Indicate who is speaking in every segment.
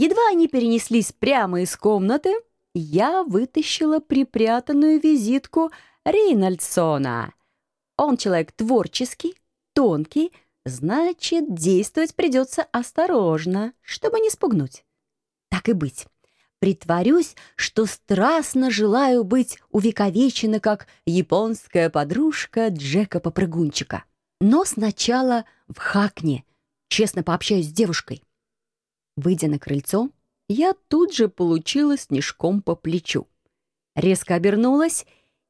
Speaker 1: Едва они перенеслись прямо из комнаты, я вытащила припрятанную визитку Рейнольдсона. Он человек творческий, тонкий, значит, действовать придется осторожно, чтобы не спугнуть. Так и быть. Притворюсь, что страстно желаю быть увековечена как японская подружка Джека-попрыгунчика. Но сначала в Хакне честно пообщаюсь с девушкой. Выйдя на крыльцо, я тут же получила снежком по плечу. Резко обернулась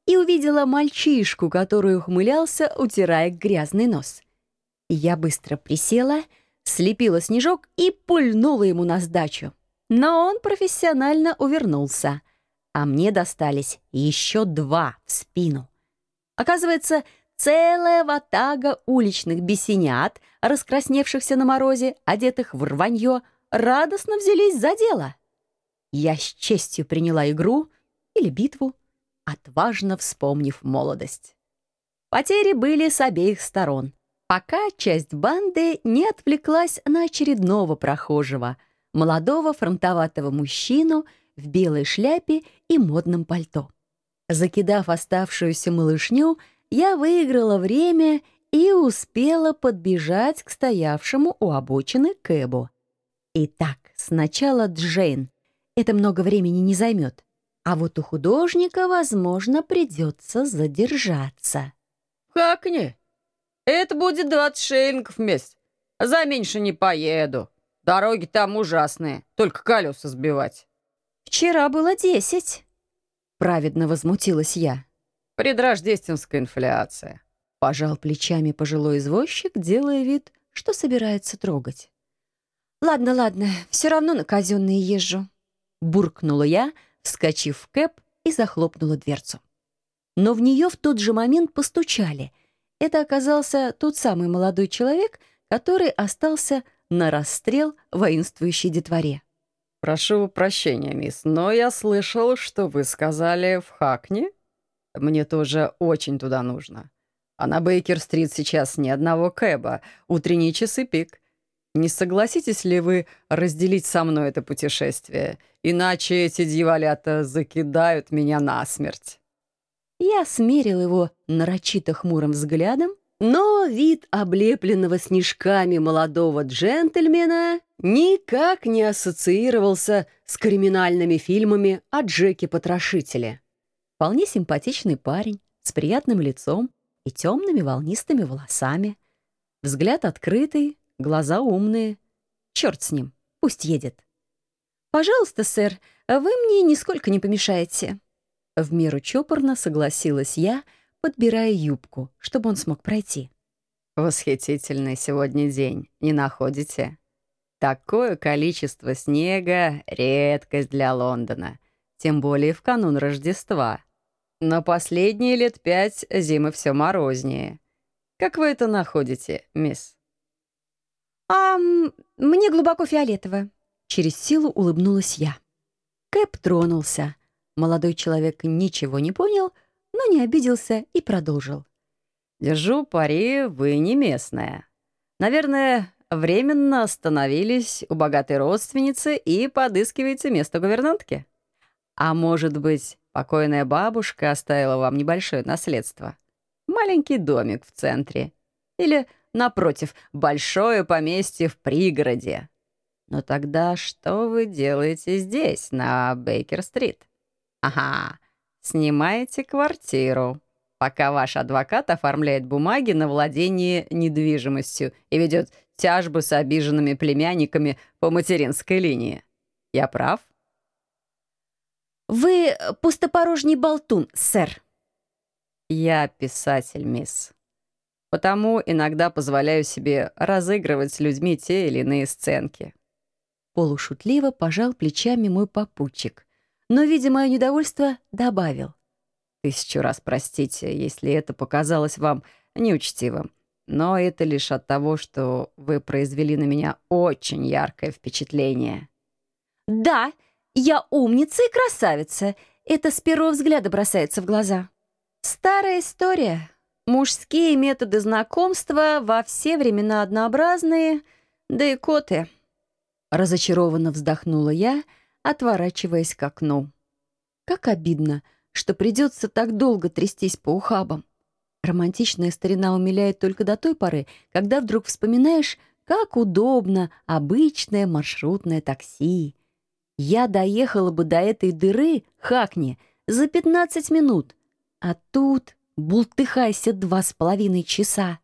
Speaker 1: и увидела мальчишку, который ухмылялся, утирая грязный нос. Я быстро присела, слепила снежок и пульнула ему на сдачу. Но он профессионально увернулся, а мне достались еще два в спину. Оказывается, целая ватага уличных бесенят, раскрасневшихся на морозе, одетых в рванье, радостно взялись за дело. Я с честью приняла игру или битву, отважно вспомнив молодость. Потери были с обеих сторон, пока часть банды не отвлеклась на очередного прохожего, молодого фронтоватого мужчину в белой шляпе и модном пальто. Закидав оставшуюся малышню, я выиграла время и успела подбежать к стоявшему у обочины Кэбу. Итак, сначала Джейн. Это много времени не займет. А вот у художника, возможно, придется задержаться.
Speaker 2: «Как не? Это будет двадцать шиллингов в месяц. За меньше не поеду. Дороги там ужасные, только колеса сбивать».
Speaker 1: «Вчера было десять», — праведно возмутилась я.
Speaker 2: «Предрождественская инфляция», —
Speaker 1: пожал плечами пожилой извозчик, делая вид, что собирается трогать. «Ладно, ладно, все равно на казенные езжу», — буркнула я, вскочив в кэп и захлопнула дверцу. Но в нее в тот же момент постучали. Это оказался тот самый молодой человек, который остался на расстрел воинствующей детворе.
Speaker 2: «Прошу прощения, мисс, но я слышал, что вы сказали в Хакне. Мне тоже очень туда нужно. А на Бейкер-стрит сейчас ни одного кэба, утренние часы пик. Не согласитесь ли вы разделить со мной это путешествие? Иначе эти дьяволята закидают меня насмерть».
Speaker 1: Я смерил его нарочито хмурым взглядом, но вид облепленного снежками молодого джентльмена никак не ассоциировался с криминальными фильмами о Джеке-потрошителе. Вполне симпатичный парень с приятным лицом и темными волнистыми волосами. Взгляд открытый, Глаза умные. Черт с ним, пусть едет. «Пожалуйста, сэр, вы мне нисколько не помешаете». В меру чопорно согласилась я, подбирая юбку, чтобы он смог пройти.
Speaker 2: «Восхитительный сегодня день, не находите? Такое количество снега — редкость для Лондона, тем более в канун Рождества. Но последние лет пять зимы все морознее. Как вы это находите, мисс?»
Speaker 1: «А мне глубоко фиолетово». Через силу улыбнулась я. Кэп тронулся. Молодой человек ничего не понял, но не обиделся и продолжил.
Speaker 2: «Держу пари, вы не местная. Наверное, временно остановились у богатой родственницы и подыскиваете место гувернантки? А может быть, покойная бабушка оставила вам небольшое наследство? Маленький домик в центре? Или Напротив, большое поместье в пригороде. Но тогда что вы делаете здесь, на Бейкер-стрит? Ага, снимаете квартиру, пока ваш адвокат оформляет бумаги на владение недвижимостью и ведет тяжбы с обиженными племянниками по материнской линии. Я прав?
Speaker 1: «Вы пустопорожний болтун, сэр».
Speaker 2: «Я писатель, мисс. Потому иногда позволяю себе разыгрывать с людьми те или иные сценки.
Speaker 1: Полушутливо пожал плечами мой попутчик, но, видя мое недовольство, добавил.
Speaker 2: «Тысячу раз простите, если это показалось вам неучтивым, но это лишь от того, что вы произвели на меня очень яркое впечатление».
Speaker 1: «Да, я умница и красавица. Это с первого взгляда бросается в глаза. Старая история». Мужские методы знакомства во все времена однообразные, да и коты. Разочарованно вздохнула я, отворачиваясь к окну. Как обидно, что придется так долго трястись по ухабам. Романтичная старина умиляет только до той поры, когда вдруг вспоминаешь, как удобно обычное маршрутное такси. Я доехала бы до этой дыры, хакни, за 15 минут. А тут бултыхайся два с половиной часа.